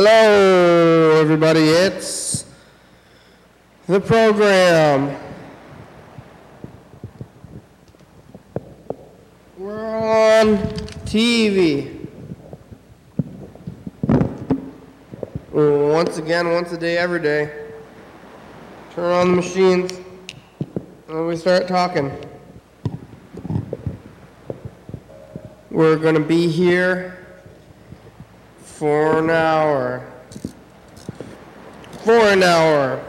Hello, everybody. It's the program. We're on TV. Once again, once a day, every day. Turn on the machines, and we start talking. We're going to be here for an hour. For an hour.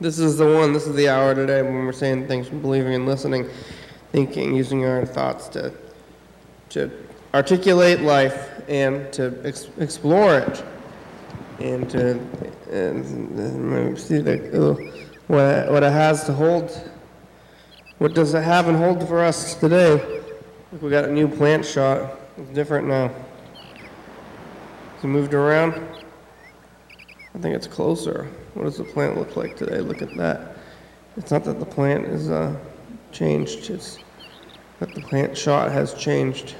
This is the one, this is the hour today when we're saying things believing and listening, thinking, using our thoughts to, to articulate life and to ex- explore it. And to and, see the, uh, what, what it has to hold. What does it have and hold for us today? Look, we got a new plant shot. It's different now. Moved around. I think it's closer. What does the plant look like today? Look at that. It's not that the plant is uh, changed. It's that the plant shot has changed.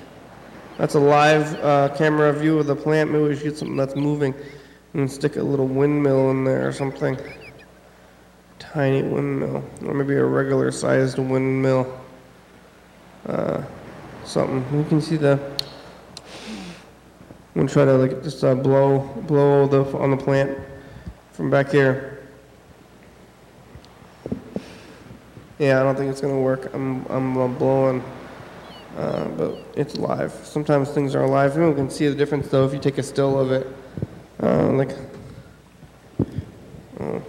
That's a live uh, camera view of the plant. Maybe we should get something that's moving and stick a little windmill in there or something. Tiny windmill, or maybe a regular sized windmill. Uh, something. You can see the I'm gonna try to like just uh, blow blow the on the plant from back here. Yeah, I don't think it's gonna work. I'm I'm uh, blowing, uh, but it's live. Sometimes things are live. You can see the difference though if you take a still of it. Uh, like, uh,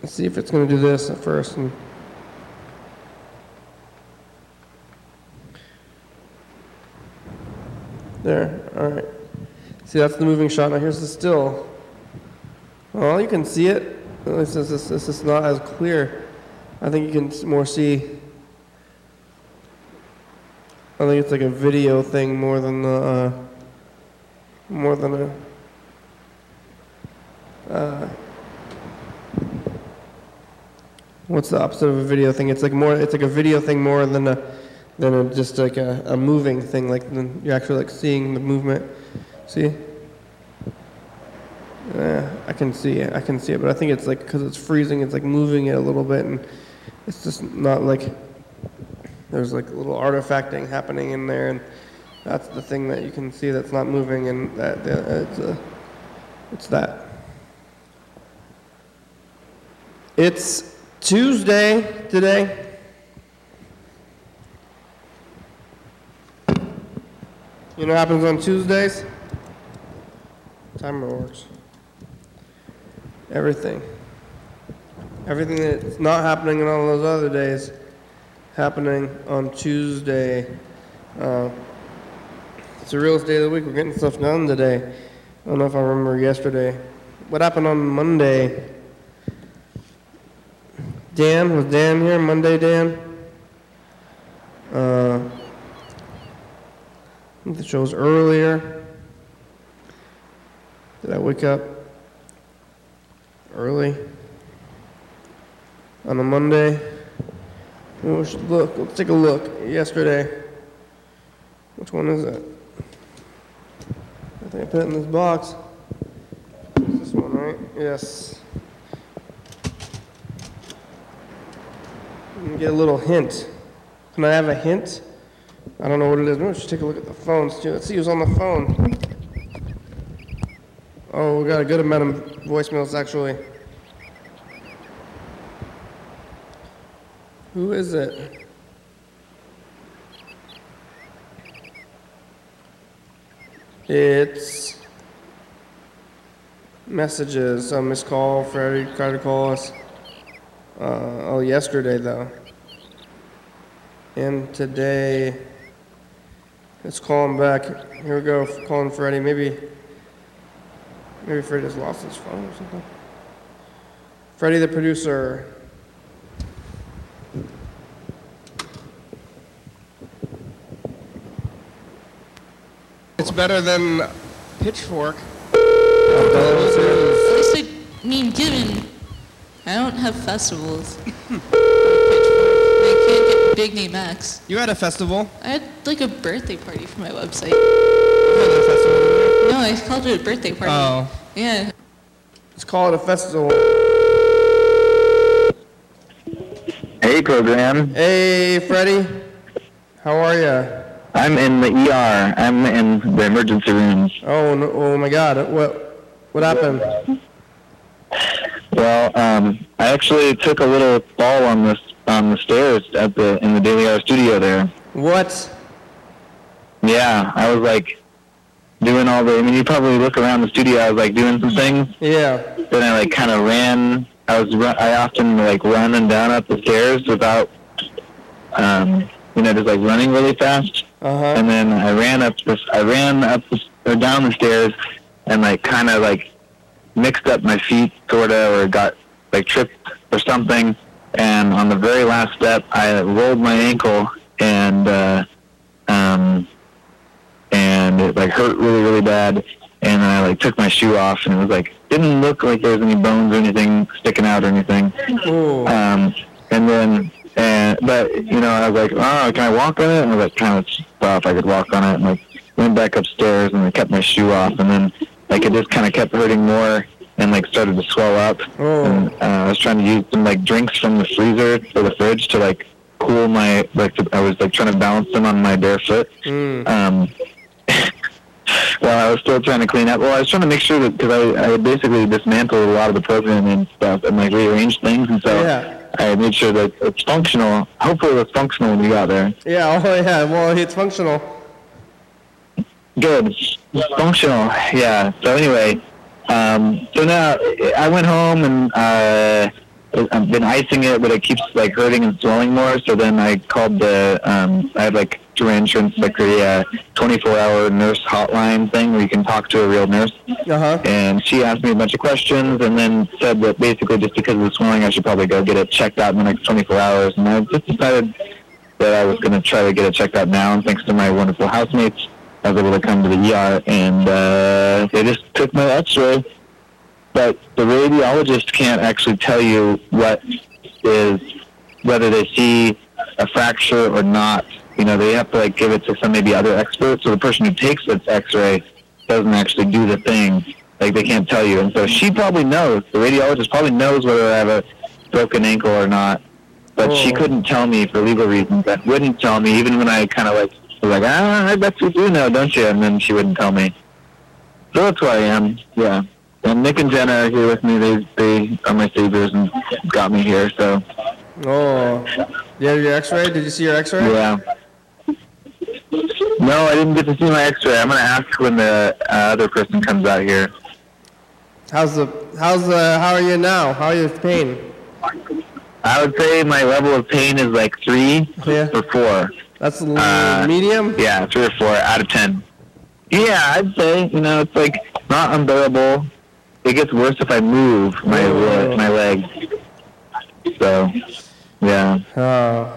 let's see if it's gonna do this at first. And, There, all right. See, that's the moving shot. Now here's the still. Well, you can see it. This is, this, this is not as clear. I think you can more see. I think it's like a video thing more than the, uh, more than a. Uh, what's the opposite of a video thing? It's like more. It's like a video thing more than a than a, just like a, a moving thing, like you're actually like seeing the movement. See? Yeah, I can see it. I can see it, but I think it's like because it's freezing, it's like moving it a little bit, and it's just not like there's like a little artifacting happening in there, and that's the thing that you can see that's not moving, and that, that it's a, it's that. It's Tuesday today. You know what happens on Tuesdays? Timer works. Everything. Everything that's not happening on all those other days, happening on Tuesday. Uh, it's the realest day of the week. We're getting stuff done today. I don't know if I remember yesterday. What happened on Monday? Dan, was Dan here? Monday, Dan? Uh, the show's earlier. Did I wake up early on a Monday? We should look. Let's take a look. Yesterday. Which one is it? I think I put it in this box. It's this one, right? Yes. Let get a little hint. Can I have a hint? I don't know what it is. Should take a look at the phones too. Let's see who's on the phone. Oh, we got a good amount of voicemails actually. Who is it? It's messages. A missed call. Freddie tried to call us. Uh, oh, yesterday though. And today. Let's call him back. Here we go, calling Freddie. Maybe, maybe Freddie just lost his phone or something. Freddie, the producer. It's better than Pitchfork. At least I mean, given I don't have festivals. like Pitchfork. I can't get big name acts. You had a festival. I had like a birthday party for my website. call it a festival. No, I called it a birthday party. Oh. Yeah. Let's call it a festival. Hey, program. Hey, Freddie. How are you? I'm in the ER. I'm in the emergency room. Oh, no, oh my God. What, what happened? Well, um, I actually took a little fall on this on the stairs at the in the Daily Hour studio there. What? Yeah, I was like doing all the. I mean, you probably look around the studio. I was like doing some things. Yeah. Then I like kind of ran. I was ru- I often like running down up the stairs without, um, you know, just like running really fast. Uh-huh. and then I ran up this, I ran up the, or down the stairs, and like kind of like mixed up my feet, sorta, or got like tripped or something. And on the very last step, I rolled my ankle, and uh, um, and it like hurt really, really bad. And I like took my shoe off, and it was like didn't look like there was any bones or anything sticking out or anything. Ooh. Um, and then, and but you know, I was like, oh, can I walk on it? And I was like, kind of thought if I could walk on it, and like went back upstairs and I kept my shoe off, and then like it just kind of kept hurting more and like started to swell up. Oh. And uh, I was trying to use some like drinks from the freezer or the fridge to like cool my like to, I was like trying to balance them on my bare foot. Mm. Um, while I was still trying to clean up. Well, I was trying to make sure that because I, I basically dismantled a lot of the programming and stuff and like rearranged things, and so Yeah. I made sure that it's functional. Hopefully, it's functional when you got there. Yeah, oh yeah, well, it's functional. Good, functional. Yeah. So anyway, um, so now I went home and uh, I've been icing it, but it keeps like hurting and swelling more. So then I called the um, I had like through insurance like the uh, 24-hour nurse hotline thing where you can talk to a real nurse. Uh-huh. and she asked me a bunch of questions and then said that basically just because of the swelling I should probably go get it checked out in the next 24 hours and I just decided that I was going to try to get it checked out now and thanks to my wonderful housemates I was able to come to the ER and uh, they just took my x-ray but the radiologist can't actually tell you what is whether they see a fracture or not you know they have to like give it to some maybe other expert so the person who takes its x-ray doesn't actually do the thing. Like they can't tell you. And so she probably knows. The radiologist probably knows whether I have a broken ankle or not. But she Oh. couldn't tell me for legal reasons. That wouldn't tell me even when I kind of like was like, ah, I bet you do know, don't you? And then she wouldn't tell me. So that's where I am. Yeah. And Nick and Jenna are here with me. They they are my saviors and got me here. So Oh. You have your x-ray? Did you see your x-ray? yeah. No, I didn't get to see my X-ray. I'm gonna ask when the uh, other person comes out here. How's the, how's the, how are you now? How are you with pain? I would say my level of pain is like three Yeah. or four. That's Uh, medium? Yeah, three or four out of ten. Yeah, I'd say you know it's like not unbearable. It gets worse if I move my Oh. my leg. So, yeah. Oh.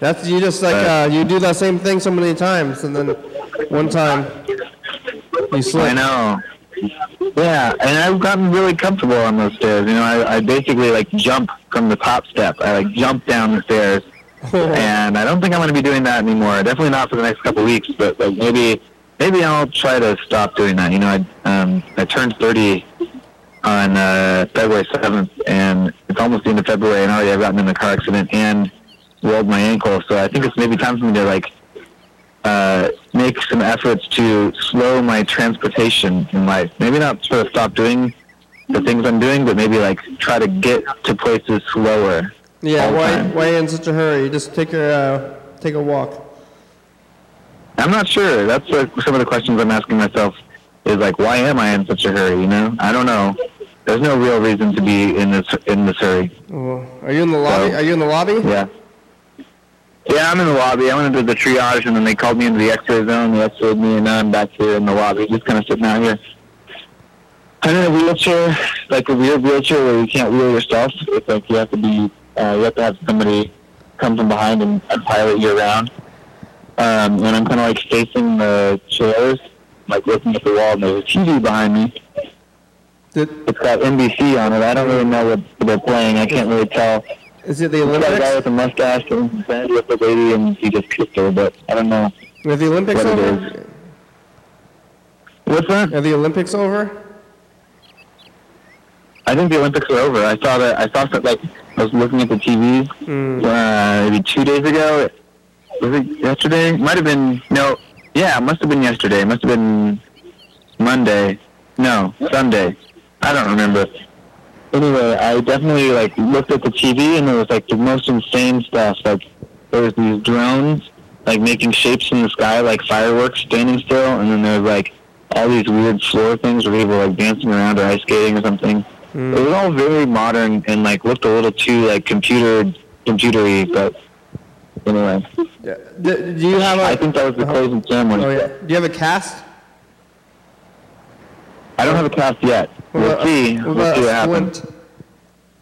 That's, you just like, uh, you do that same thing so many times and then one time you slip. I know. Yeah, and I've gotten really comfortable on those stairs. You know, I, I basically like jump from the top step. I like jump down the stairs, and I don't think I'm going to be doing that anymore. Definitely not for the next couple weeks, but maybe maybe I'll try to stop doing that. You know, I um I turned 30 on uh, February 7th, and it's almost the end of February, and already I've gotten in a car accident and rolled my ankle. So I think it's maybe time for me to like uh, make some efforts to slow my transportation in life. Maybe not sort of stop doing the things I'm doing, but maybe like try to get to places slower. Yeah, why, why in such a hurry? Just take a, uh, take a walk. I'm not sure. That's like some of the questions I'm asking myself. Is like, why am I in such a hurry? You know, I don't know. There's no real reason to be in this in this hurry. Oh, Are you in the lobby? So- Are you in the lobby? Yeah. Yeah, I'm in the lobby. I went into the triage, and then they called me into the X-ray zone. They X-rayed me, and now I'm back here in the lobby, just kind of sitting out here. I'm in a wheelchair, like a weird wheelchair where you can't wheel yourself. It's like you have to be, uh, you have to have somebody come from behind and, and pilot you around. Um, and I'm kind of like facing the chairs, like looking at the wall, and there's a TV behind me. Did, It's got NBC on it. I don't really know what they're playing. I can't really tell. is it the It's got a guy Olympics? with a mustache and band with the lady, and he just kissed her, but I don't know. Is the Olympics What over? What's that? Are the Olympics over? I think the Olympics are over. I saw that. I saw that. Like I was looking at the TV uh, maybe two days ago. Was it yesterday? Might have been. No. Yeah, it must have been yesterday. It must have been Monday. No, Sunday. I don't remember. Anyway, I definitely like looked at the TV and there was like the most insane stuff. Like there was these drones like making shapes in the sky like fireworks standing still, and then there was like all these weird floor things where people were like dancing around or ice skating or something. It was all very modern and like looked a little too like computer computery, but anyway, Yeah. Do, do you have a? I think that was the closing ceremony. Oh yeah. Do you have a cast? I don't have a cast yet. What We'll about- see. What We'll see what happens.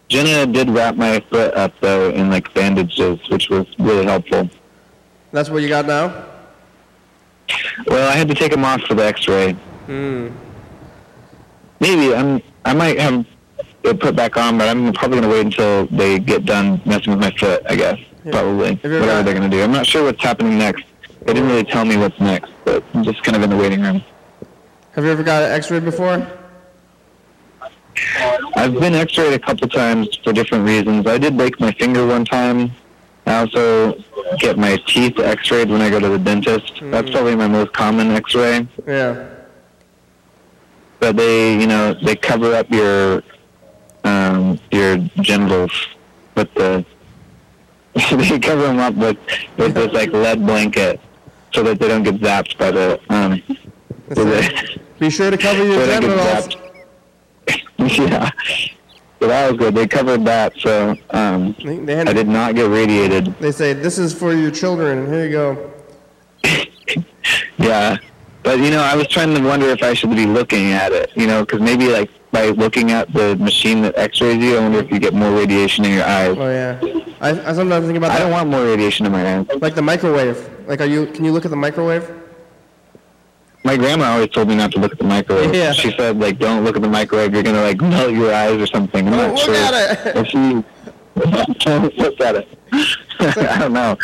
Jenna did wrap my foot up though in like bandages, which was really helpful. That's what you got now. Well, I had to take them off for the X-ray. Hmm. Maybe I'm. I might have it put back on, but I'm probably gonna wait until they get done messing with my foot. I guess probably you ever whatever got- they're gonna do. I'm not sure what's happening next. They didn't really tell me what's next, but I'm just kind of in the waiting room. Have you ever got an X-ray before? I've been X-rayed a couple times for different reasons. I did break my finger one time. I also get my teeth X-rayed when I go to the dentist. Hmm. That's probably my most common X-ray. Yeah. But they, you know, they cover up your um, your genitals with the. they cover them up with with this like lead blanket so that they don't get zapped by the um. So Be sure to cover your they genitals. yeah. So that was good. They covered that, so um, They, they, had- I did not get radiated. they say this is for your children, and here you go. Yeah, but you know, I was trying to wonder if I should be looking at it. You know, because maybe like by looking at the machine that X-rays you, I wonder if you get more radiation in your eyes. Oh yeah. I, I sometimes think about I that. don't want more radiation in my eyes. like the microwave. Like, are you? Can you look at the microwave? My grandma always told me not to look at the microwave. Yeah. She said like, don't look at the microwave. You're gonna like melt your eyes or something. I'm not look sure at it. if she. look at it. I don't know.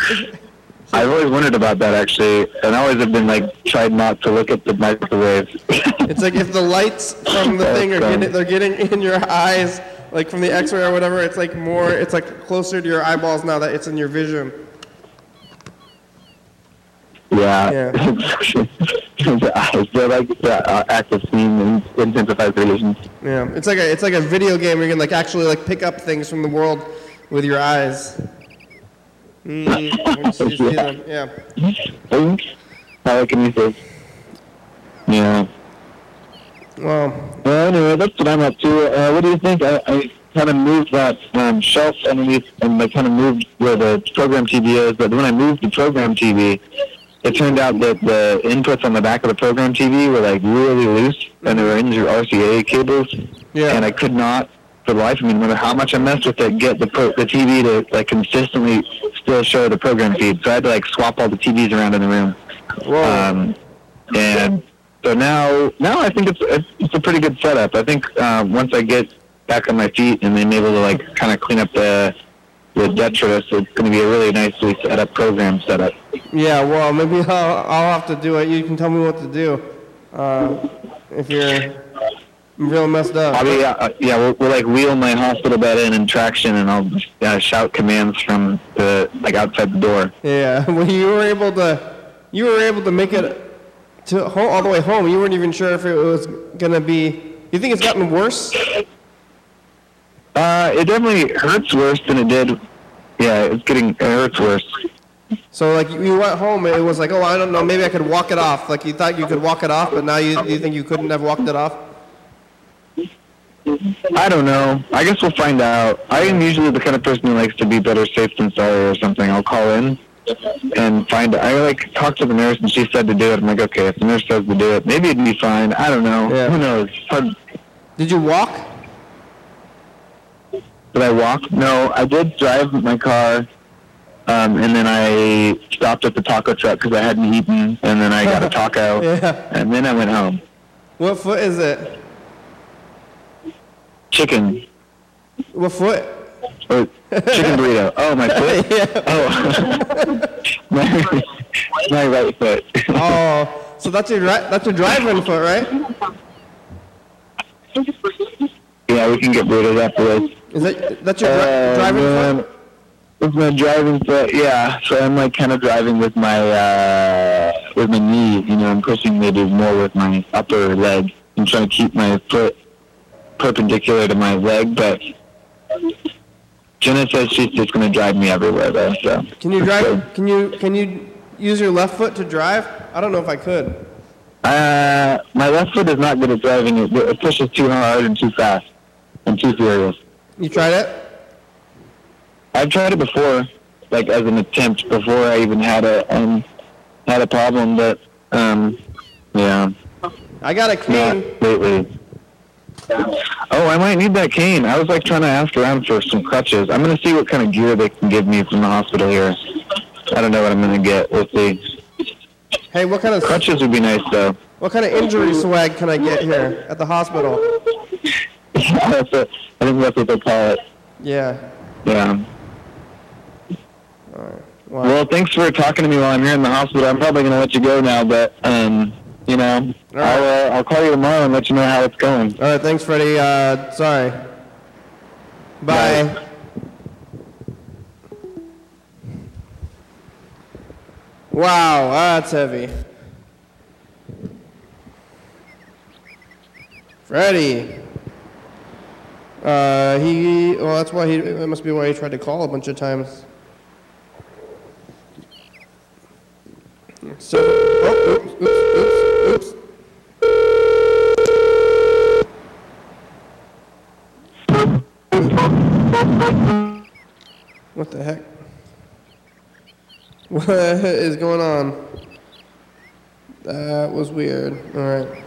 I've always wondered about that actually, and I always have been like tried not to look at the microwave. It's like if the lights from the thing are getting, they're getting in your eyes, like from the X-ray or whatever. It's like more. It's like closer to your eyeballs now that it's in your vision. yeah. Yeah. the eyes, they're like the uh, active scene and intensifies radiation. Yeah. It's like a. It's like a video game where you can like actually like pick up things from the world with your eyes. Mm, once you see them. Yeah. Telekinesis. Yeah. Well, Well, anyway, that's what I'm up to. Uh, what do you think? I, I kind of moved that um, shelf underneath, and I kind of moved where the program TV is. But when I moved the program TV, it turned out that the inputs on the back of the program TV were like really loose, and they were in your RCA cables. Yeah. And I could not, for the life of me, no matter how much I messed with it, get the pro- the TV to like consistently still show the program feed. So I had to like swap all the TVs around in the room. whoa. Um, and so now, now I think it's it's, a pretty good setup. I think um, once I get back on my feet and then able to like kind of clean up the the detritus, it's going to be a really nicely set up program setup. yeah. Well, maybe I'll, I'll have to do it. You can tell me what to do. Uh, if you're real messed up. I'll be, uh, yeah, we'll, we'll like wheel my hospital bed in and traction, and I'll uh, shout commands from the like outside the door. Yeah, well, you were able to, you were able to make it to home, all the way home. You weren't even sure if it was gonna be. You think it's gotten worse? Uh, it definitely hurts worse than it did. Yeah, it's getting it hurts worse. So like you went home, and it was like, oh, I don't know, maybe I could walk it off. Like you thought you could walk it off, but now you you think you couldn't have walked it off. I don't know. I guess we'll find out. I am usually the kind of person who likes to be better safe than sorry or something. I'll call in and find out. I like talk to the nurse and she said to do it. I'm like, okay, if the nurse says to do it, maybe it'd be fine. I don't know. Yeah. Who knows? Hard- Did you walk? Did I walk? No, I did drive my car. Um, and then I stopped at the taco truck because I hadn't eaten, and then I got a taco, Yeah. and then I went home. What foot is it? Chicken, What foot? or chicken burrito. Oh, my foot. yeah. Oh, my, my right foot. Oh, So that's your dri- that's your driving foot, right? Yeah, we can get of that place. Is that that's your Uh, driving man, foot? With my driving foot, yeah. So I'm like kind of driving with my uh, with my knees. You know, I'm pushing maybe more with my upper leg. I'm trying to keep my foot perpendicular to my leg, but Jenna says she's just going to drive me everywhere though. So Can you drive? Can you can you use your left foot to drive? I don't know if I could. Uh, my left foot is not good at driving. It, it pushes too hard and too fast and too furious. You tried it? I've tried it before, like as an attempt before I even had a um had a problem, but um yeah, I got a not lately. Oh, I might need that cane. I was like trying to ask around for some crutches. I'm gonna see what kind of gear they can give me from the hospital here. I don't know what I'm gonna get. We'll see. Hey, what kind of Crutches would be nice though. what kind of injury swag can I get here at the hospital? that's what, I think that's what they call it. Yeah. Yeah. Wow. Well, thanks for talking to me while I'm here in the hospital. I'm probably going to let you go now, but um, you know, right. I'll uh, I'll call you tomorrow and let you know how it's going. All right. Thanks, Freddie. Uh, sorry. Bye. Bye. Wow, that's heavy. Freddie. Uh, he. Well, that's why he. That must be why he tried to call a bunch of times. So. Oh, oops, oops, oops. What the heck? What is going on? That was weird. All right.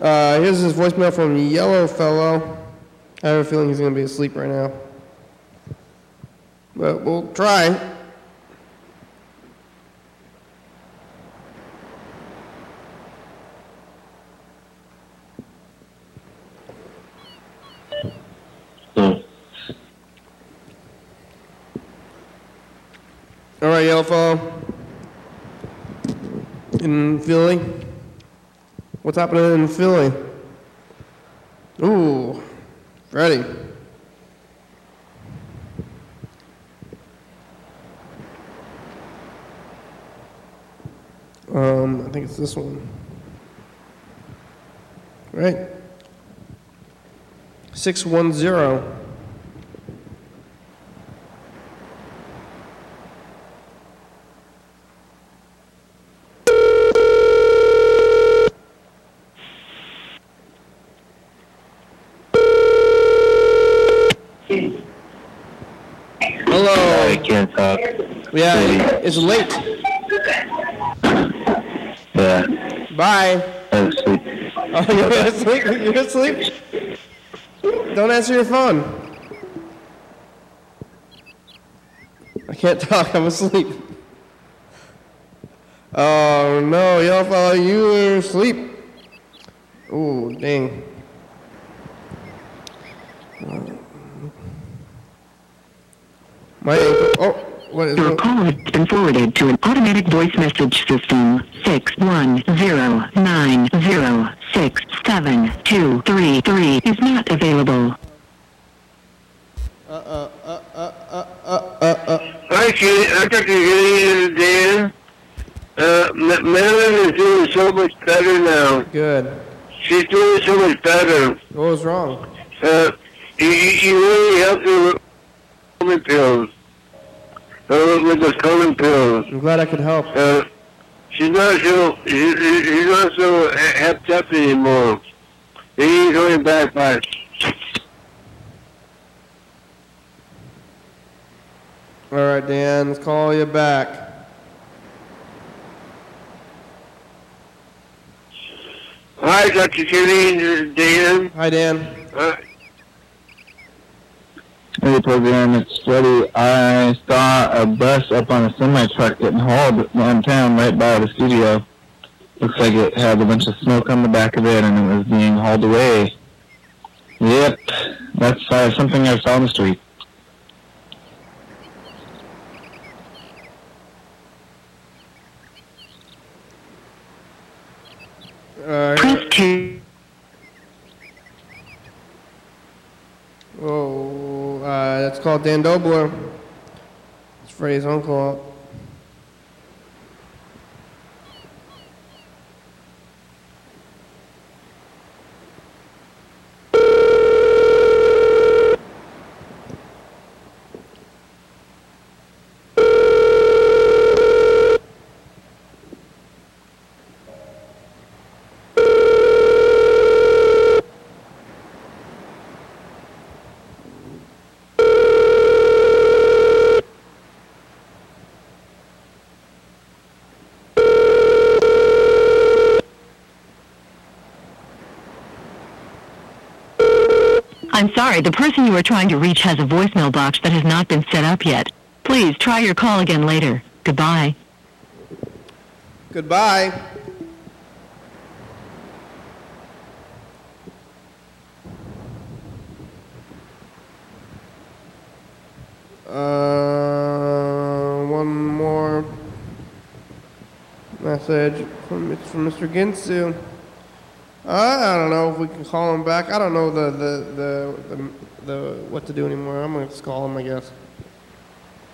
Uh, here's his voicemail from Yellow Fellow. I have a feeling he's going to be asleep right now. But we'll try. All right, Yellow Fellow. In Philly? What's happening in Philly? Ooh, Freddie. Um, I think it's this one. Right. 610. Hello. I can't talk. Yeah, it's late. Yeah, Bye. I was asleep. Oh, you're asleep? You're asleep? Don't answer your phone. I can't talk. I'm asleep. Oh no, yellow fellow, you are asleep. Ooh, dang. My ankle. Oh, Your call has been forwarded to an automatic voice message system. Six one zero nine zero six seven two three three is not available. Uh-uh, uh-uh, uh-uh, uh-uh. Hi, Kid. I got to get in Dan. Uh, Ma- Madeline is doing so much better now. Good. She's doing so much better. What was wrong? Uh, you, you you really helped her with calming pills. Uh, with the calming pills. I'm glad I could help. Uh, she's not so, she, she- she's not so hepped up anymore. He's going back by. All right, Dan, let's call you back. Hi, Dr. Is Dan. Hi, Dan. Uh, Hey, program, it's Freddie. I saw a bus up on a semi truck getting hauled downtown right by the studio. Looks like it had a bunch of smoke on the back of it and it was being hauled away. Yep, that's uh, something I saw on the street. Uh, Oh, uh, that's called Dan Dobler. It's Freddie's uncle. Sorry, the person you are trying to reach has a voicemail box that has not been set up yet. Please try your call again later. Goodbye. Goodbye. Uh, one more message from from Mr. Ginsu. Uh, I don't know if we can call him back. I don't know the the the the, the what to do anymore. I'm gonna call him, I guess.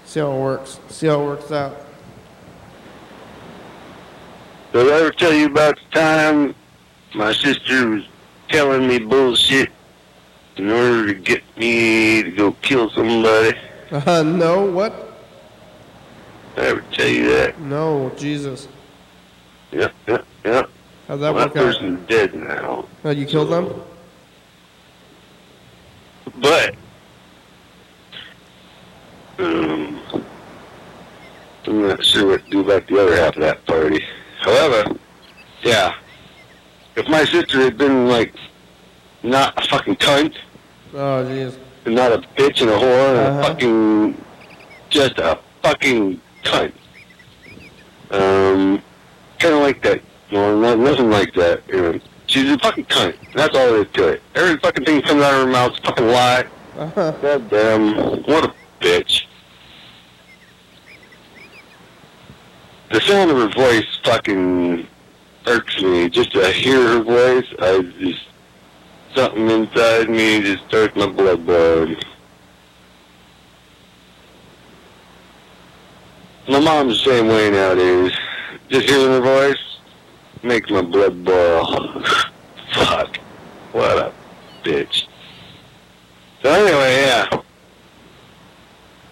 See how it works. See how it works out. Did I ever tell you about the time my sister was telling me bullshit in order to get me to go kill somebody? Uh, no, what? Did I ever tell you that? No, Jesus. How'd that Well, that work out? person's dead now. Oh, you killed them? But, um, I'm not sure what to do about the other half of that party. However, yeah, if my sister had been, like, not a fucking cunt, Oh, jeez. and not a bitch and a whore and Uh-huh. a fucking, just a fucking cunt. Um, kind of like that. No, not, nothing like that. Know, she's a fucking cunt. That's all there is to it. Every fucking thing comes out of her mouth is a fucking lie. Uh-huh. God damn, what a bitch. The sound of her voice fucking irks me. Just to hear her voice, I just, something inside me just starts my blood boiling. My mom's the same way nowadays. Just hearing her voice makes my blood boil. Fuck. What a bitch. So anyway, yeah.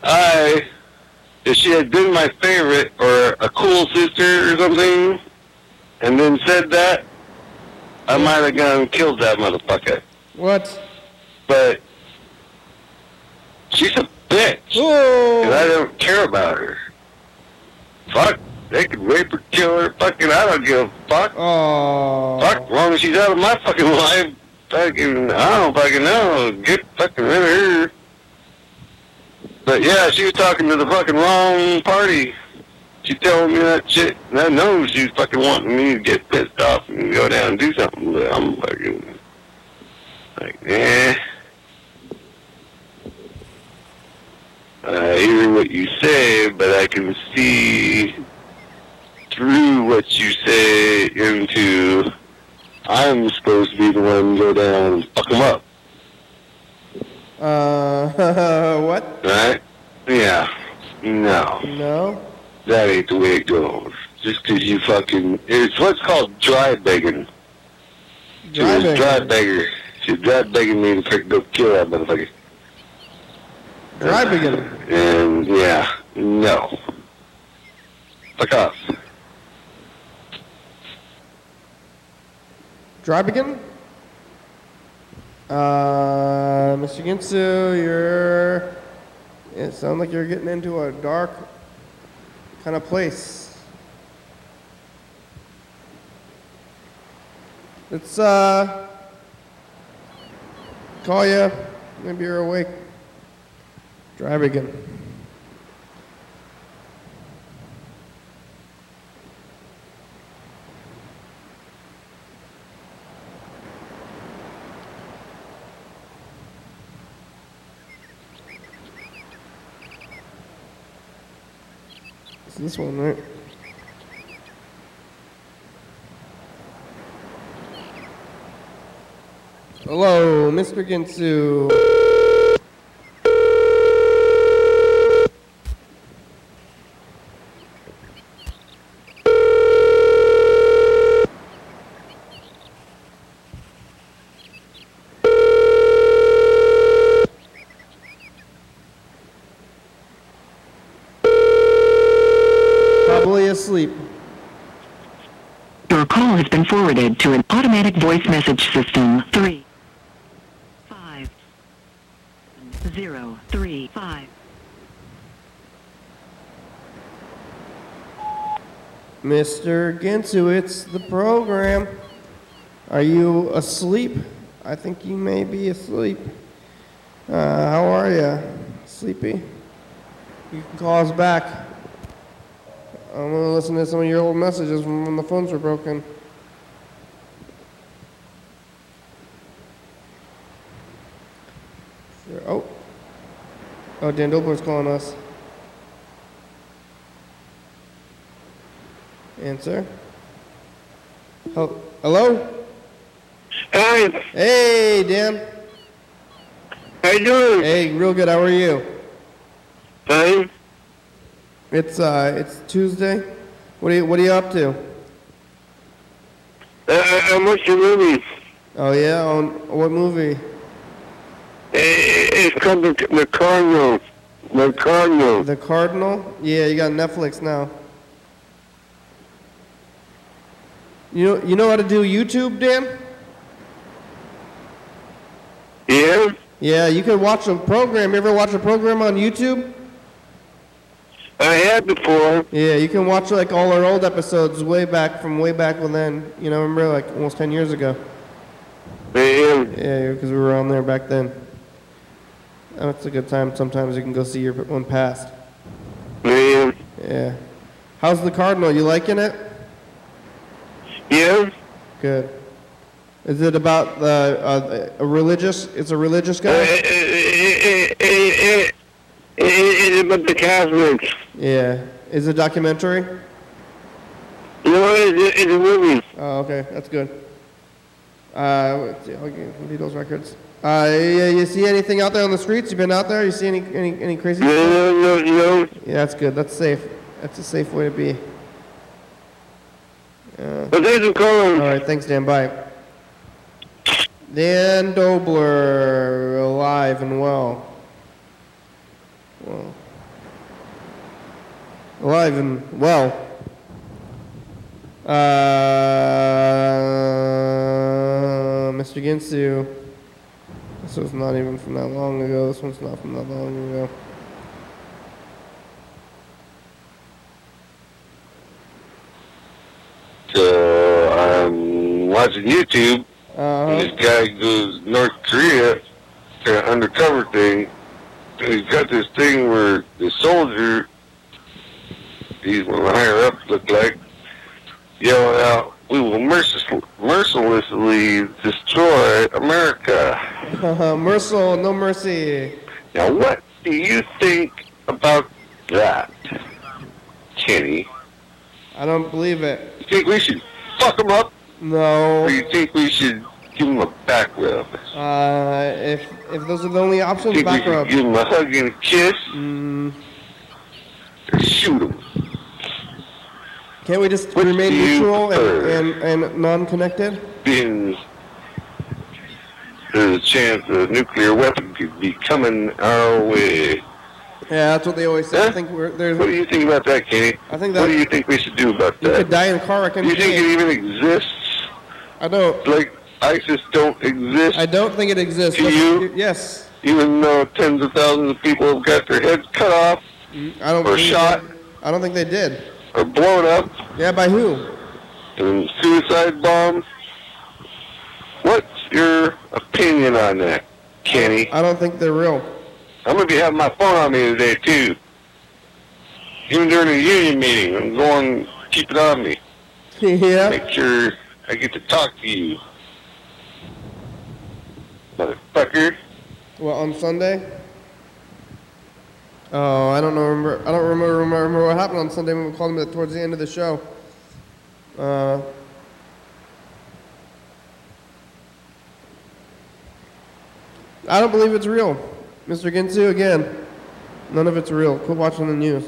I, if she had been my favorite or a cool sister or something, and then said that, I might have gone and killed that motherfucker. What? But she's a bitch. And I don't care about her. Fuck. They could rape her, kill her, fucking, I don't give a fuck. Oh. Fuck, as long as she's out of my fucking life, fucking, I don't fucking know. Get fucking rid of her. But yeah, she was talking to the fucking wrong party. She telling me that shit, and I know she was fucking wanting me to get pissed off and go down and do something, but I'm fucking, like, eh. I hear what you say, but I can see through what you say into I'm supposed to be the one to go down and fuck them up, Uh, what? right? Yeah. No, No? that ain't the way it goes. Just 'cause you fucking, it's what's called dry begging. She was Driving. dry begging. She was dry begging me to go kill that motherfucker. Driving. And yeah, no. Fuck off. Driving? Uh, Mr. Ginsu, you're... It sounds like you're getting into a dark kind of place. Let's, uh... Call you. Maybe you're awake. Drive again. It's this one, right? Hello, Mr. Ginsu. probably asleep. Your call has been forwarded to an automatic voice message system. Three, five, zero, three, five. Mr. Ginsu, it's the program. Are you asleep? I think you may be asleep. Uh, how are you? Sleepy? You can call us back. I'm gonna listen to some of your old messages from when the phones were broken. Oh. Oh, Dan Dobler's calling us. Answer. Hel- Hello? Hey, Hey, Dan. how you doing? Hey, real good. How are you? Fine. It's uh, it's Tuesday. What are you What are you up to? Uh, I'm watching movies. Oh yeah, on what movie? It's called the, the Cardinal. The Cardinal. The Cardinal. Yeah, you got Netflix now. You know You know how to do YouTube, Dan? Yeah? Yeah, you can watch a program. You ever watch a program on YouTube? I had before. Yeah, you can watch like all our old episodes way back from way back when then. You know, remember like almost ten years ago. Yeah. Yeah, because we were on there back then. Oh, it's a good time. Sometimes you can go see your one past. Yeah. Yeah. How's the Cardinal? You liking it? Yeah? Good. Is it about the uh, a religious? It's a religious guy. it, it, it, it, it, it's about the Catholics. Yeah. Is it a documentary? No, it's, it's a movie. Oh, okay, that's good. Uh, let's see, I'll get some Beatles records. Uh, yeah, you see anything out there on the streets? You been out there? You see any any any crazy? No, no, no, no. Yeah, that's good. That's safe. That's a safe way to be. Yeah. But thanks for. All right, thanks, Dan. Bye. Dan Dobler, alive and well. Well, alive and well. Uh, Mr. Ginsu. This was not even from that long ago. This one's not from that long ago. So I'm watching YouTube. Uh This guy goes North Korea, kind of undercover thing. And he's got this thing where the soldier, he's one of the higher ups look like, yelling out, "We will mercil- mercilessly destroy America." huh. Merciful, no mercy. Now, what do you think about that, Kenny? I don't believe it. You think we should fuck him up, No. or you think we should give him a back rub? Uh, if if those are the only options, Think we back should rub. give him a hug and a kiss, Mm, shoot him? can't we just Which remain neutral and, and, and non-connected? Being there's a chance a nuclear weapon could be coming our way. Yeah, that's what they always say. I think we're there's. What do you think about that, Kenny? I think that. What do you think we should do about you that? could die in a car wreck Do you think it even exists? I don't. Like ISIS don't exist, I don't think it exists. Do you? Yes. even though tens of thousands of people have got their heads cut off I don't. or shot. I don't think they did. or blown up Yeah, by who? and suicide bombs. What's your opinion on that, Kenny? I don't think they're real. I'm gonna be having my phone on me today too. Even during a union meeting, I'm going keep it on me. yeah. Make sure I get to talk to you, motherfucker. Well, on Sunday. Oh, I don't know. Remember? I don't remember, remember what happened on Sunday when we called him at- towards the end of the show. Uh, I don't believe it's real, Mr. Ginsu. Again, none of it's real. Quit watching the news.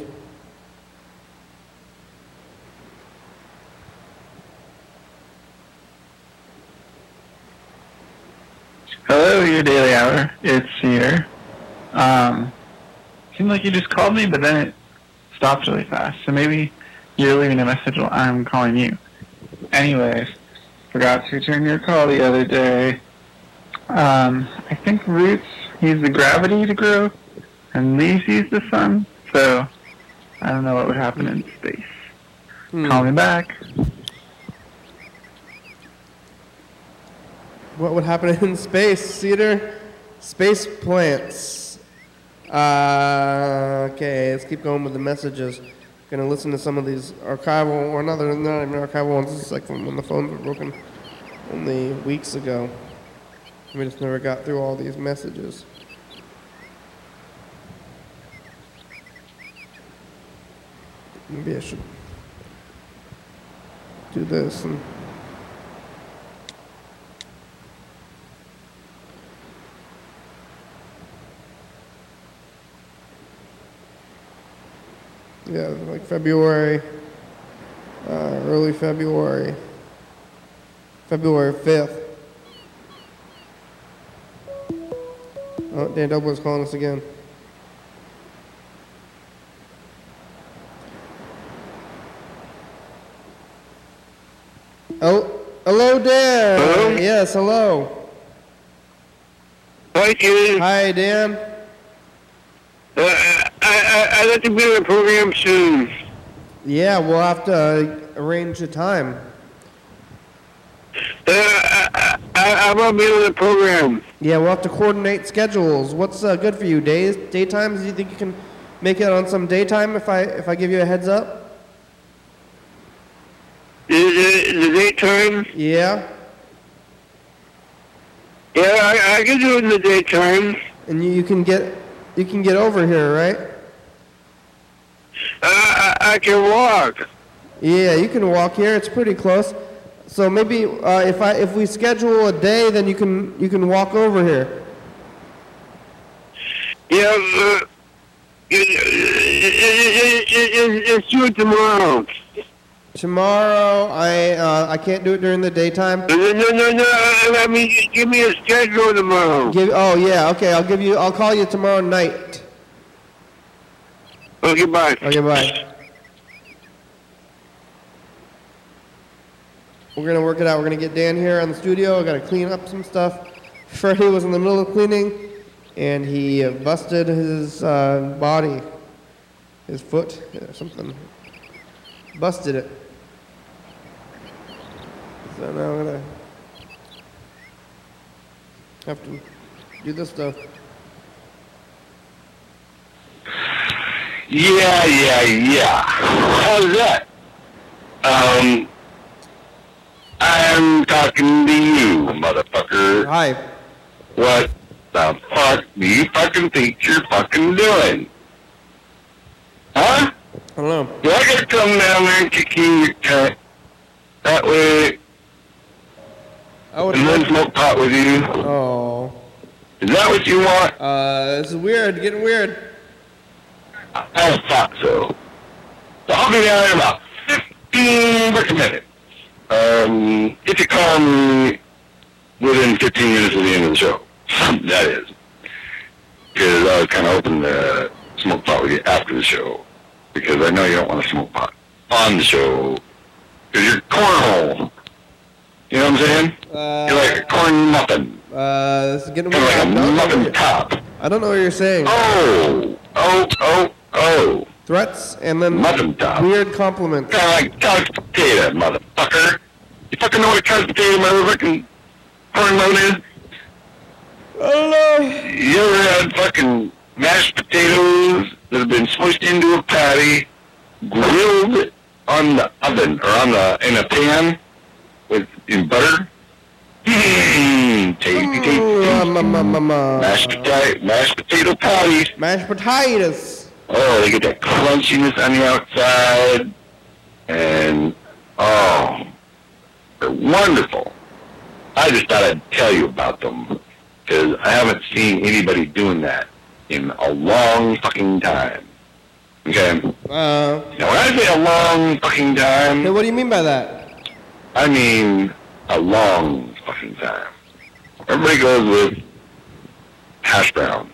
Hello, your daily hour. It's here. Um, seemed like you just called me, but then it stopped really fast. So maybe you're leaving a message while I'm calling you. Anyways, forgot to return your call the other day. Um, I think Roots, he's the gravity to grow, and Leaves, use the sun. So, I don't know what would happen in space. Hmm. Call me back. What would happen in space, Cedar? Space plants. Uh, okay, let's keep going with the messages. Gonna listen to some of these archival, or not, they're not even archival ones. This is like from when the phones were broken only weeks ago. We just never got through all these messages. Maybe I should do this and. Yeah, like February, uh, early February, February 5th. Oh, Dan Doblin's calling us again. Oh, hello, Dan. Hello? Yes, hello. Hi, kid. Hi, Dan. Uh, I, I, I'd like to be on the program soon. Yeah, we'll have to uh, arrange a time. Uh, I, I, I want to be on the program. Yeah, we'll have to coordinate schedules. What's uh, good for you? Days, daytimes? Do you think you can make it on some daytime if I if I give you a heads up? The, the, the daytime? Yeah, Yeah, I, I can do it in the daytime. and you, you can get you can get over here, right? Uh, I, I can walk. Yeah, you can walk here. It's pretty close. So maybe uh, if I if we schedule a day, then you can you can walk over here. Yeah, uh, it, it, it, let's tomorrow. Tomorrow, I uh, I can't do it during the daytime. No, no, no, no. I mean, give me a schedule tomorrow. Give oh yeah okay I'll give you I'll call you tomorrow night. Okay, bye. Okay, bye. We're gonna work it out. We're gonna get Dan here on the studio. I gotta clean up some stuff. Freddie was in the middle of cleaning, and he busted his uh, body, his foot, or something. Busted it. So now I'm gonna have to do this stuff. Yeah, yeah, yeah. How's that? Um, I'm talking to you, motherfucker. Hi. What the fuck do you fucking think you're fucking doing? Huh? Hello. Do I gotta come down there and kick you in your cunt? That way, I would. and then smoke pot with you? Oh. Is that what you want? Uh, this is weird. Getting weird. I thought so. So I'll be down in about 15 bucks a minute. Um, if you call me within 15 minutes of the end of the show. that is. Because I was kind of hoping to smoke pot with you after the show. Because I know you don't want to smoke pot on the show. Because you're cornhole. You know what I'm saying? Uh, You're like a corn muffin. Uh, this is getting of like a I don't know what muffin top. I don't know what you're saying. Oh, oh, oh, oh. Threats and then weird compliments. Kind of like couch potato, motherfucker. You fucking know what a couch potato motherfucking corn load is? I don't know. You ever had fucking mashed potatoes that have been smushed into a patty, grilled on the oven or on the in a pan with in butter? Mmm, tasty, tasty. Mashed potato, mashed potato patties. mashed potatoes. Oh, they get that crunchiness on the outside, and oh, they're wonderful. I just thought I'd tell you about them because I haven't seen anybody doing that in a long fucking time. Okay. Uh, Now, when I say a long fucking time, what do you mean by that? I mean a long fucking time. Everybody goes with hash browns.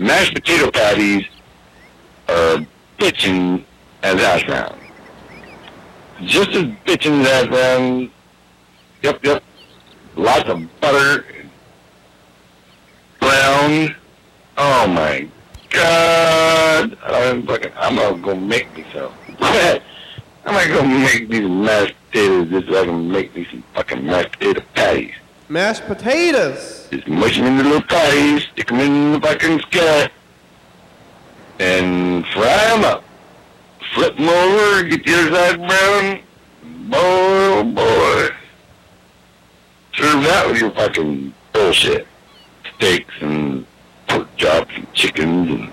Mashed potato patties um, are bitchin' as hash brown. Just as bitchin' as hash brown. Yep, yep. Lots of butter. Brown. Oh my god. I'm fucking, I'm gonna go make me some. I'm gonna go make these mashed potatoes just so I can make me some fucking mashed potato patties. Mashed potatoes. Just mush them into little patties, stick them in the fucking skillet, and fry them up. Flip them over, get the other side brown. Boy, oh boy. Serve that with your fucking bullshit. Steaks and pork chops and chickens and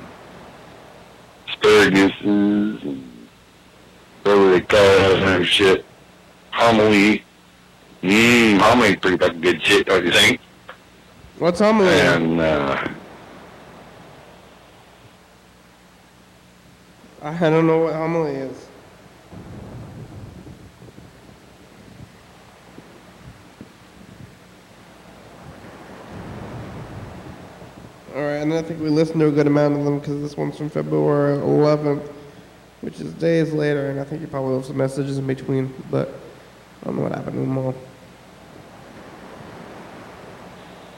asparaguses and whatever they call other shit. Homily. Mmm, homily's pretty fucking good shit, don't you think? What's homily? And, uh, I don't know what homily is. All right, and I think we listened to a good amount of them because this one's from February 11th, which is days later, and I think you probably left some messages in between, but I don't know what happened to them all.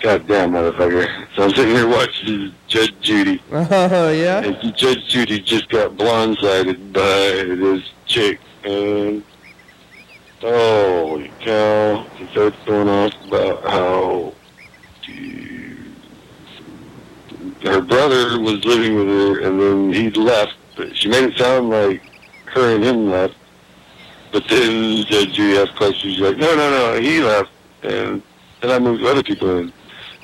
Goddamn motherfucker. So I'm sitting here watching Judge Judy. Oh, yeah? And Judge Judy just got blindsided by this chick, and holy cow, she starts going off about how her brother was living with her, and then he left. But she made it sound like her and him left. But then Judge Judy asked questions. She's like, no, no, no, he left, and then I moved other people in.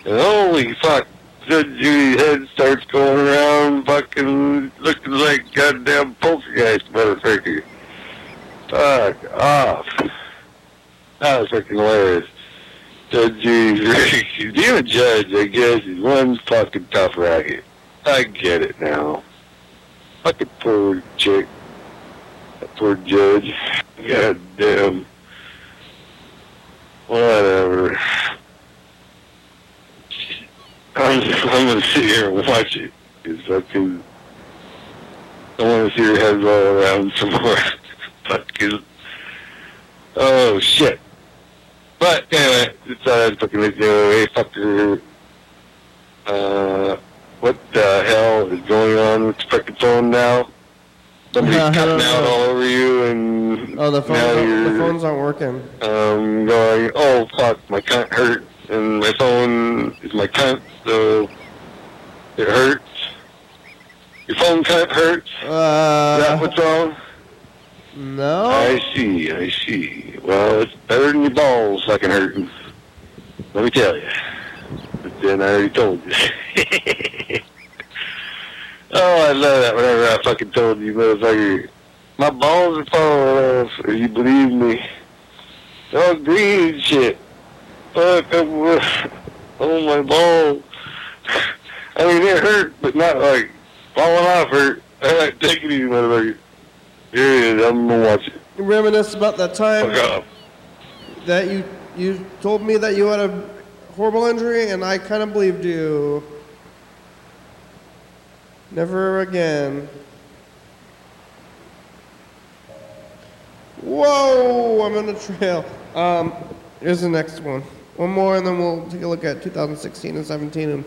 Holy fuck, Judge Judy's head starts going around, fucking looking like goddamn poltergeist motherfucker. Fuck off. That was fucking hilarious. Judge Judy's he's being a judge, I guess, he's one fucking tough racket. I get it now. Fucking poor chick. That poor judge. God damn. Whatever. I'm, I'm gonna sit here and watch it. Cause fucking, I want to see her head roll around some more. fucking, oh shit. But anyway, it's uh, fucking let you know, hey fucker, uh, what the hell is going on with the fucking phone now? Somebody's I cutting out all over you and Oh, the, phone, now the phones aren't working. um, going, oh fuck, my cunt hurts, and my phone is my cunt, so it hurts. Your phone cunt hurts. Is that Uh, what's wrong? no? I see, I see. Well, it's better than your balls fucking hurting. Let me tell you. But then I already told you. oh, I love that whenever I fucking told you, motherfucker. My balls are falling off, if you believe me. Oh, green shit. Fuck, I'm, oh, my balls. I mean, it hurt, but not like falling off hurt. I like, take it easy, motherfucker. Here it is. I'm gonna watch it. Reminisce about that time Fuck that you you told me that you had a horrible injury, and I kind of believed you. Never again. Whoa! I'm on the trail. Um, here's the next one. One more, and then we'll take a look at 2016 and 17 and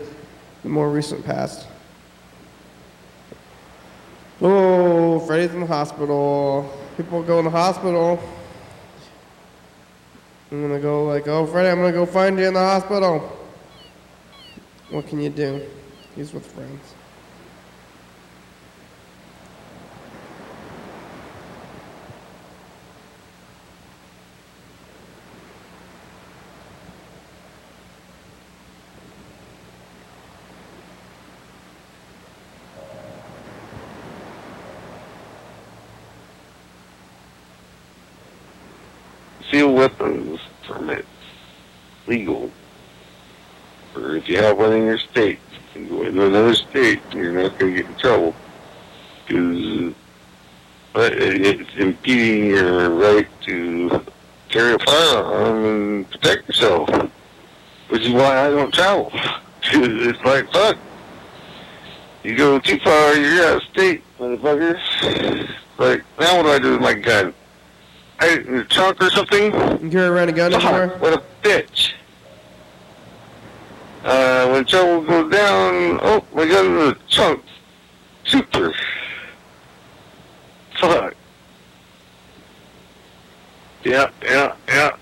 the more recent past. Oh, Freddie's in the hospital. People go in the hospital. I'm gonna go like, oh, Freddie, I'm gonna go find you in the hospital. What can you do? He's with friends. Concealed weapons permits legal. Or if you have one in your state, you can go into another state, and you're not going to get in trouble. Because it's impeding your right to carry a firearm and protect yourself. Which is why I don't travel. it's like, fuck. You go too far, you're out of state, motherfuckers. Like, now what do I do with my gun? I, trunk or something? You carry around a gun anymore? What a bitch. Uh, when trouble goes down, oh, my gun's in the trunk. Super. Fuck. Yeah, yeah, yeah.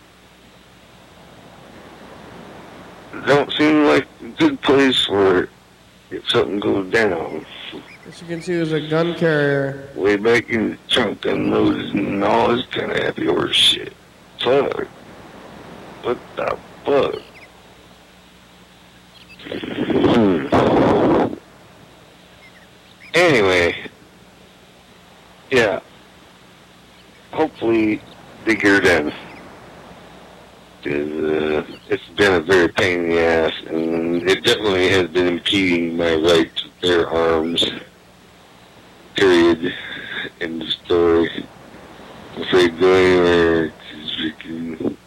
Don't seem like a good place for if something goes down. As you can see, there's a gun carrier. Way back in the trunk, unloaded and all this kind of happy horse shit. Fuck. What the fuck? Hmm. Anyway, yeah. Hopefully they get her done. 'Cause, uh, it's been a very pain in the ass, and it definitely has been impeding my right to bear arms. Period. End of story. I'm afraid to go anywhere. 'cause we can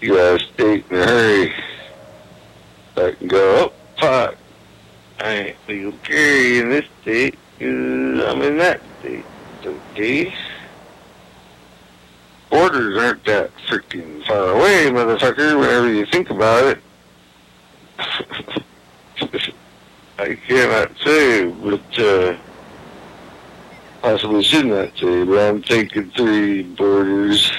you gotta state in a hurry. I can go, oh, fuck. I ain't legal carry in this state 'cause I'm in that state. Okay. Borders aren't that freaking far away, motherfucker, whenever you think about it. I cannot say, but, uh, possibly should not say, but I'm thinking three borders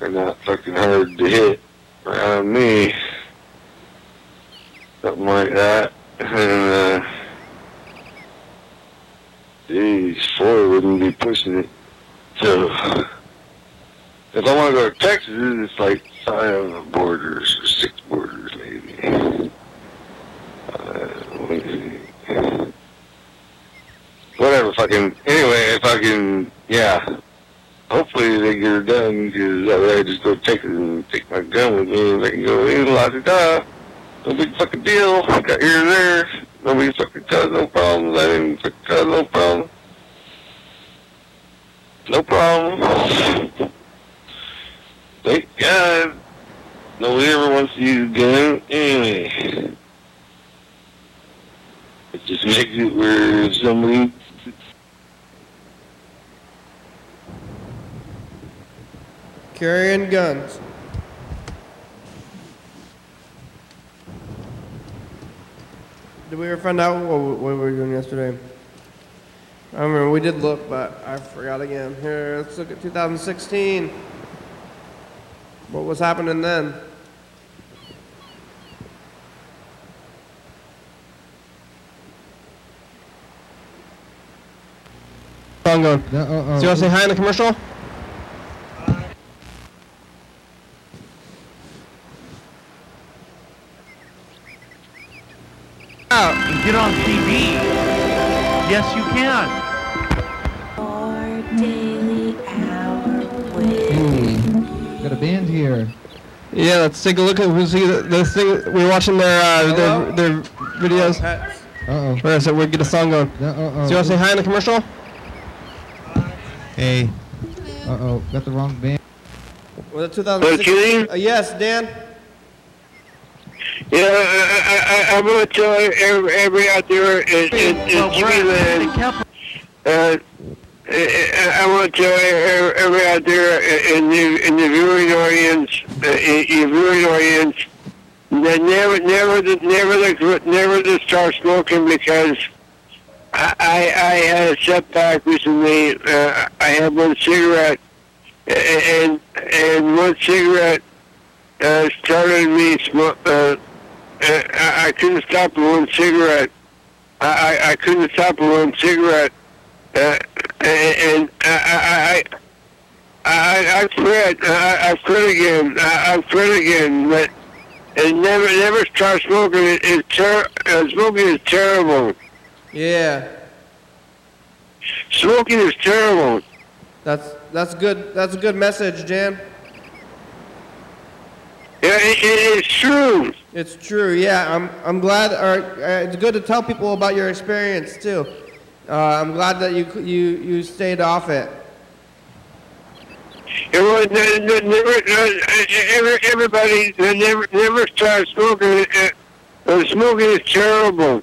are not fucking hard to hit around me. Something like that. And, uh, geez, four wouldn't be pushing it. So, if I want to go to Texas, it's like five borders or six borders maybe. Uh, let me see. Whatever, fucking. Yeah. Hopefully they get her done because that way I just go take it and take my gun with me and I can go in la da da. No big fucking deal. I Got here and there. Nobody fucking cause no problems. I didn't fucking cause no problem. No problem. Thank God. Nobody ever wants to use a gun anyway. It just makes it where somebody Carrying guns. Did we ever find out what, what we were doing yesterday? I remember we did look, but I forgot again. Here, let's look at 2016. What was happening then? Song going. No, uh, uh, So you want to say hi in the commercial? And get on TV. Yes, you can. Our daily hour with hey, got a band here. Yeah, let's take a look at who's see the, the thing. We're watching their uh, their, their videos. Uh oh. Where is it? We'll get a song going. No, uh oh. So you want to say hi in the commercial? Hey. Uh oh. Got the wrong band. Was it 2016? Uh, yes, Dan. Yeah, I, I, I'm going to tell every, every out there in, in, in Well, Brad, Jimmy be careful. uh, I, I want to tell every, every out there in the in the viewing audience, uh, in, in viewing audience, that never, never, to- never, to, never to start smoking because I, I, I had a setback recently. Uh, I had one cigarette, and and one cigarette uh, started me. Uh, uh, I, I couldn't stop one cigarette. I, I, I couldn't stop one cigarette. Uh, and I, I, I, I, I quit. I, I quit again. I, I quit again. But and never, never start smoking. It, it's ter- uh, smoking is terrible. Yeah, Smoking is terrible. that's that's good. That's a good message, Dan. Yeah, it, it, it's true. It's true. Yeah, I'm I'm glad. Or, uh, it's good to tell people about your experience too. Uh, I'm glad that you you you stayed off it. It was ne- ne- never, uh, every, everybody uh, never, never start smoking. Uh, uh, smoking is terrible.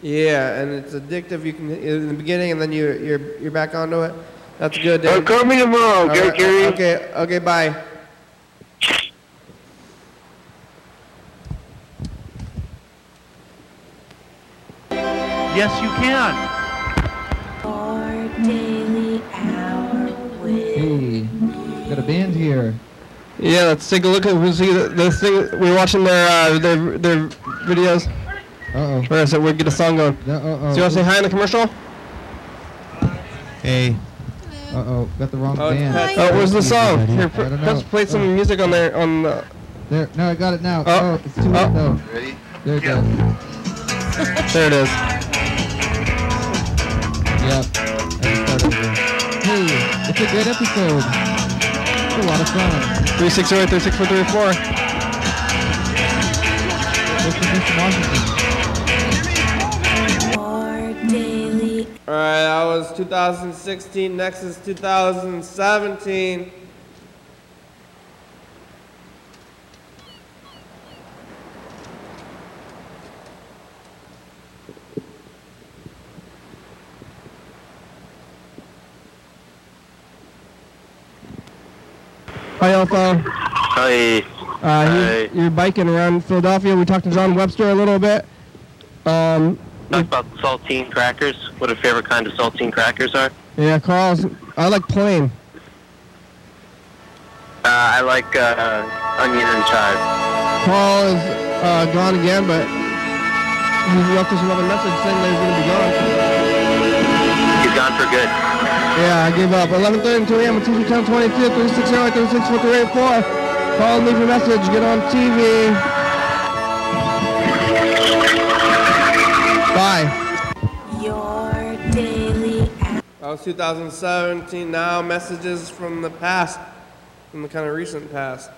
Yeah, and it's addictive. You can in the beginning, and then you you're you're back onto it. That's good. Dave. call me tomorrow, okay, right? Okay. Okay. Bye. Yes, you can. Our daily hour with Hey, got a band here. Yeah, let's take a look at we see the, the thing. We're watching their uh, their their videos. Uh oh. Where is it? We get a song going. Uh oh. So you want to say hi in the commercial? Hey. Uh oh. Got the wrong Oh, band. Pets. Oh, where's the song? Here, pr- don't let's play some music on there on the. There. No, I got it now. Oh. Oh, it's too late Oh. though. Ready? There it Yeah. goes. There it is. Yep. I just over. Hey, it's a good episode. It's a lot of fun. Three six zero three six four three four. What's the Mr. Washington? our daily All right, that was 2016. Next is 2017. Hi, Alpha. Hi. Uh, Hi. you, you're biking around Philadelphia. We talked to John Webster a little bit. Um, Talk about saltine crackers. What our favorite kind of saltine crackers are. yeah, Carl's. I like plain. Uh, I like uh, onion and chive. Carl is uh, gone again, but he left us another message saying that he's going to be gone. He's gone for good. Yeah, I gave up. 11:30 2 a.m. on Tuesday, 10:22, 360 364 Call and leave your message. Get on TV. Bye. your daily hour That was 2017. Now messages from the past, from the kind of recent past.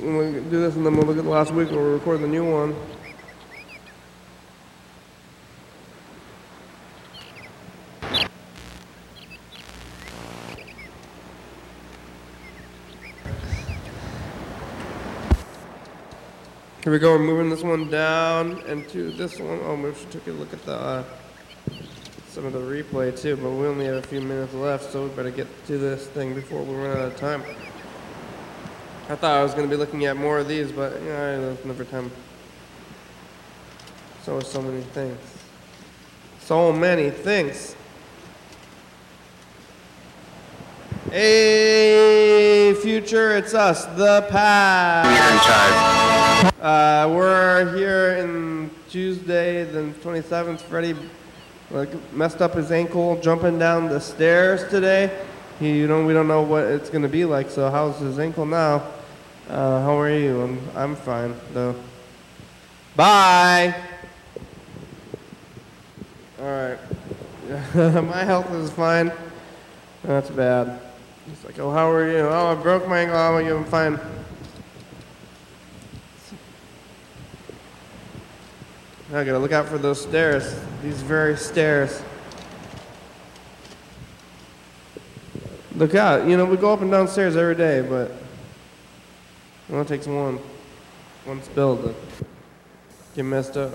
We'll do this and then we'll look at the last week. and We'll record the new one. Here we go. We're moving this one down into this one. Oh, we should take a look at the uh, some of the replay too. But we only have a few minutes left, so we better get to this thing before we run out of time. I thought I was going to be looking at more of these, but you know, time. So so many things. So many things. Hey, future, it's us, the past. Onion and chive. Uh, we're here in Tuesday, the 27th. Freddie like messed up his ankle jumping down the stairs today. He, you know, we don't know what it's gonna be like. So how's his ankle now? Uh, how are you? I'm, I'm fine though. Bye. All right. My health is fine. That's bad. He's like, oh, how are you? Oh, I broke my ankle. Oh, I'm fine. I gotta look out for those stairs. These very stairs. Look out. You know, we go up and down stairs every day, but it only takes one. One spill to get messed up.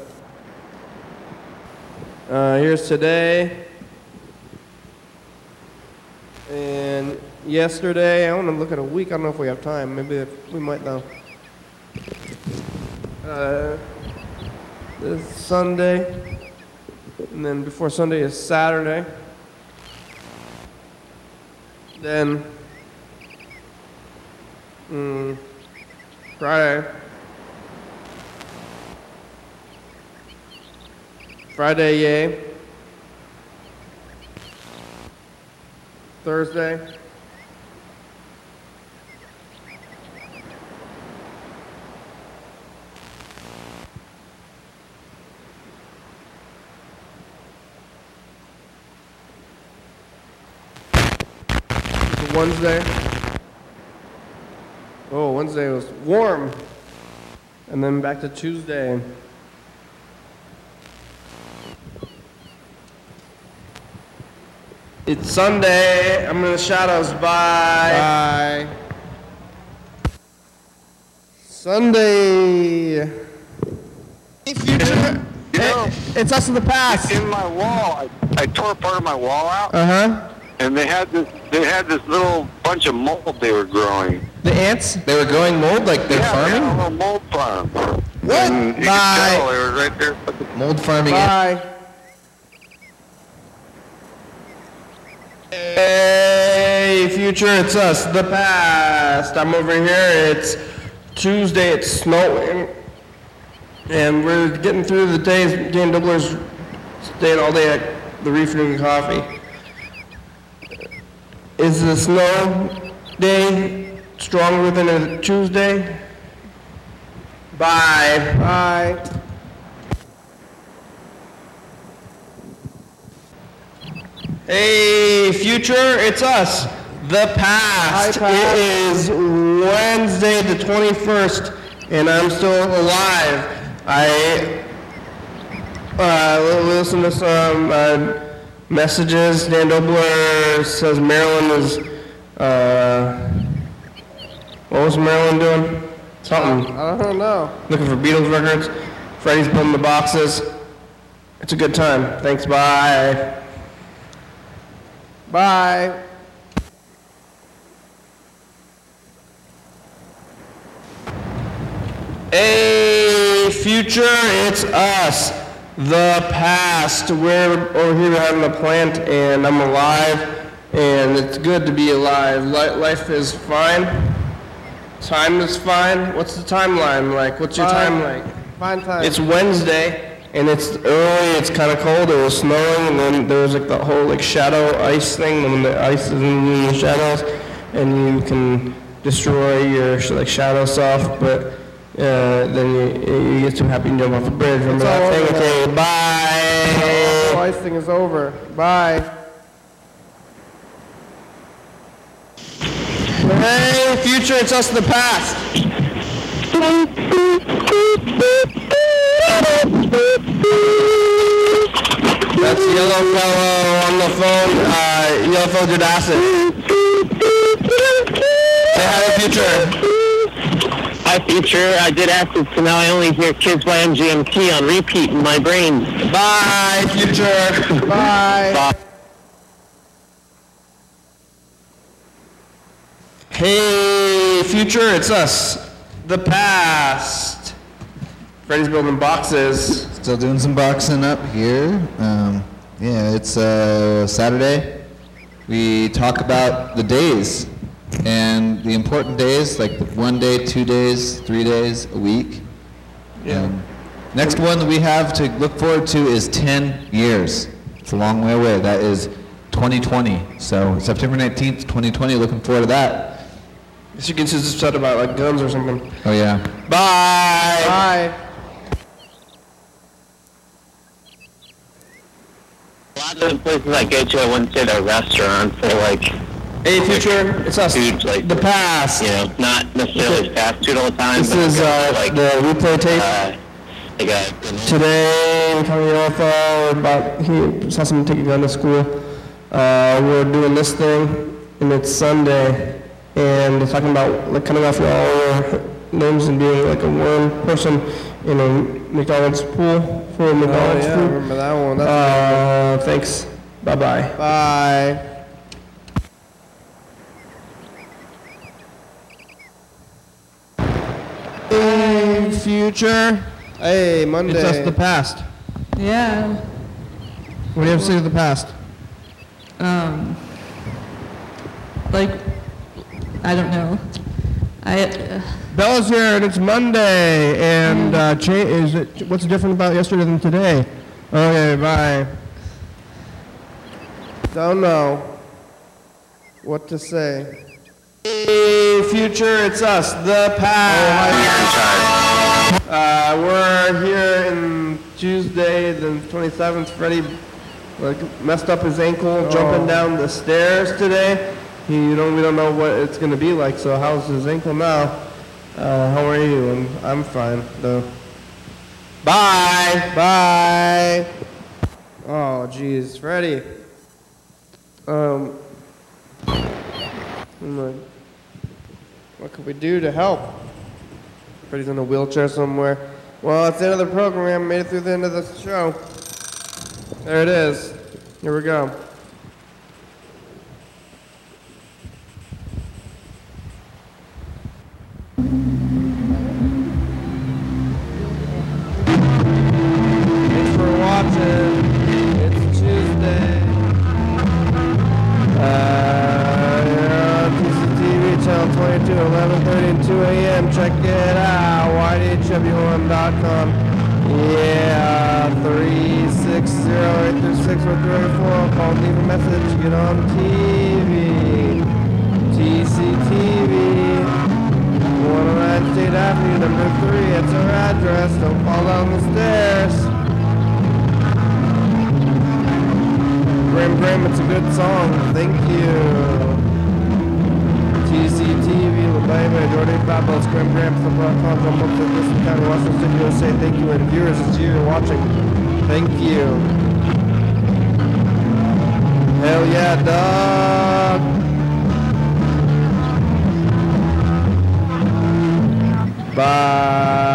Uh, here's today. And yesterday, I want to look at a week. I don't know if we have time. Maybe we might though. Uh, this Sunday, and then before Sunday is Saturday. Then, mm, Friday. Friday, yay. Thursday. Wednesday. Oh, Wednesday was warm. And then back to Tuesday. It's Sunday. I'm in the shadows. Bye. Bye. Sunday. Hey, future. You know, Hey, it's us in the past. in my wall, I, I tore part of my wall out, Uh huh. and they had this they had this little bunch of mold they were growing. The ants, they were growing mold like they're yeah, they had a farming? little mold farm. What? And you Bye. could tell they were right there. Mold farming. Bye. Hey, future, it's us, the past. I'm over here. It's Tuesday. It's snowing, and we're getting through the days. Dan Dubler's staying all day at the Reef drinking coffee. Is the snow day stronger than a Tuesday? Bye. Bye. Hey, future, it's us, the past. It is Wednesday, the 21st, and I'm still alive. I uh, listen to some uh, messages. Dan Dobler says Maryland is. Uh, what was Maryland doing? Something. I don't know. Looking for Beatles records. Freddie's building the boxes. It's a good time. Thanks. Bye. Bye. Hey, future, it's us. The past. We're over here having a plant, and I'm alive, and it's good to be alive. Life is fine. Time is fine. What's the timeline like? What's your time like? Fine time. It's Wednesday, and it's early. It's kind of cold. It was snowing, and then there was like the whole like shadow ice thing. When the ice is in the shadows, and you can destroy your like shadow self, but uh, then you, you get too happy and jump off a bridge. Remember It's that thing? Okay, bye. The ice thing is over. Bye. Hey, future, it's us in the past. That's Yellow Fellow on the phone. Uh, Yellow Fellow did acid. Say hi to future. Hi, future. I did acid, so now I only hear Kids by MGMT on repeat in my brain. Bye, future. Bye. Hey, future, it's us. The past. Freddy's building boxes. Still doing some boxing up here. Um, yeah, it's uh, Saturday. We talk about the days and the important days, like one day, two days, three days, a week. Yeah. Um, next one that we have to look forward to is 10 years. It's a long way away. That is 2020. So September 19th, 2020. Looking forward to that. Guess you can just upset about like guns or something. Oh yeah. Bye. Bye. A lot of the places I go to, I wouldn't say they're restaurants. They're like, Hey, future, it's us. food, like, The past. you know, not necessarily fast food all the time. This is uh, like, the replay tape. uh, like a, Today, we're talking to UFO about he saw someone take a gun to school. Uh, we're doing this thing, and it's Sunday, and talking about like cutting off your all your limbs and being like a worm person in a McDonald's pool full of Oh, McDonald's yeah, I food. remember that one. That's Uh, thanks. Bye bye. Bye. Hey, future. Hey, Monday. It's us, the past. Yeah. What do you have to say to the past? Um, like, I don't know. I, uh, Bella's here, and it's Monday, and uh, cha- is it, what's different about yesterday than today? Okay, bye. Don't know what to say. Hey, future, it's us, the past. Uh, we're here in Tuesday, the 27th. Freddie like messed up his ankle jumping down the stairs today. You know, we don't know what it's gonna be like. So how's his ankle now? Uh, how are you? And I'm fine though. Bye. Bye. Oh, jeez, Freddie. Um, what could we do to help? he's in a wheelchair somewhere. Well, it's the end of the program. Made it through the end of the show. There it is. Here we go. 22, 11:30 and 2 a.m. Check it out. YDHWM.com. Yeah, 360-836-1384. Call, leave a message. Get on TV. TCTV. 109 State Avenue, number 3. It's our address. Don't fall down the stairs. Grim Grim, it's a good song. Thank you. TCTV, La Baby, Jordy Babels, Grim Grim, Flipper.com, John Books, Thurston County, Washington USA. Thank you. And viewers, you you're watching. Thank you. Hell yeah, dog. Bye.